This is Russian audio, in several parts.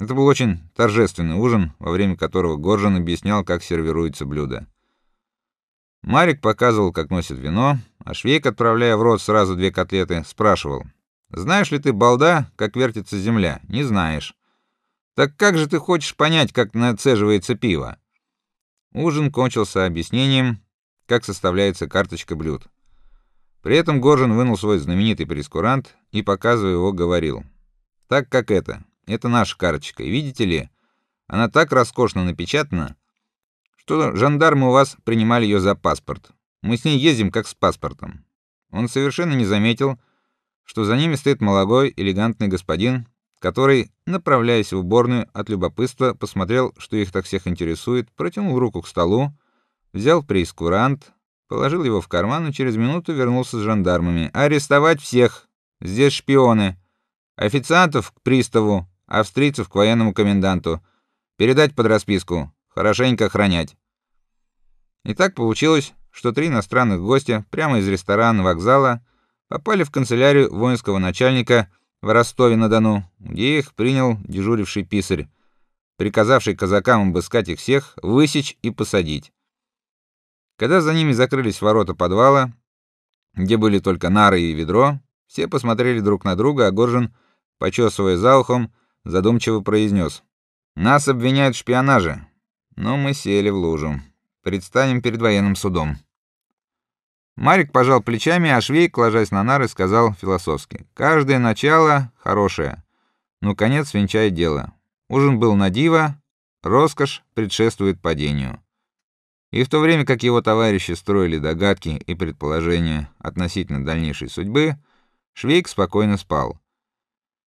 Это был очень торжественный ужин, во время которого Горжан объяснял, как сервируется блюдо. Марик показывал, как носит вино, а Швейк, отправляя в рот сразу две котлеты, спрашивал: "Знаешь ли ты, балда, как вертится земля? Не знаешь. Так как же ты хочешь понять, как нацеживается пиво?" Ужин кончился объяснением, как составляется карточка блюд. При этом Горжин вынул свой знаменитый прескурант и, показывая его, говорил: "Так как это? Это наша карточка. Видите ли, она так роскошно напечатана, что жандармы у вас принимали ее за паспорт. Мы с ней ездим как с паспортом. Он совершенно не заметил, что за ними стоит молодой, элегантный господин, который, направляясь в уборную от любопытства, посмотрел, что их так всех интересует, протянул руку к столу, взял прескурант, положил его в карман и через минуту вернулся с жандармами. Арестовать всех. Здесь шпионы. Официантов к приставу, австрийцев к военному коменданту. Передать под расписку. Хорошенько охранять. И так получилось, что три иностранных гостя прямо из ресторана вокзала попали в канцелярию воинского начальника в Ростове-на-Дону, где их принял дежуривший писарь, приказавший казакам обыскать их всех, высечь и посадить. Когда за ними закрылись ворота подвала, где были только нары и ведро, все посмотрели друг на друга, а Горжин, почесывая за ухом, задумчиво произнес: "Нас обвиняют в шпионаже, но мы сели в лужу" предстанем перед военным судом. Марик пожал плечами, а Швейк, ложась на нары, сказал философски: "Каждое начало хорошее, но конец венчает дело. Ужин был на диво, роскошь предшествует падению". И в то время, как его товарищи строили догадки и предположения относительно дальнейшей судьбы, Швейк спокойно спал.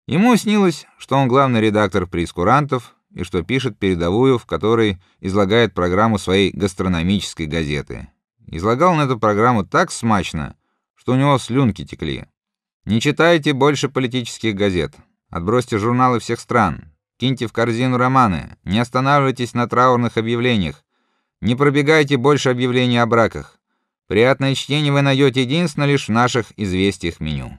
Ему снилось, что он главный редактор прескурантов и что пишет передовую, в которой излагает программу своей гастрономической газеты. Излагал он эту программу так смачно, что у него слюнки текли. Не читайте больше политических газет. Отбросьте журналы всех стран. Киньте в корзину романы. Не останавливайтесь на траурных объявлениях. Не пробегайте больше объявлений о браках. Приятное чтение вы найдете единственно лишь в наших известиях меню.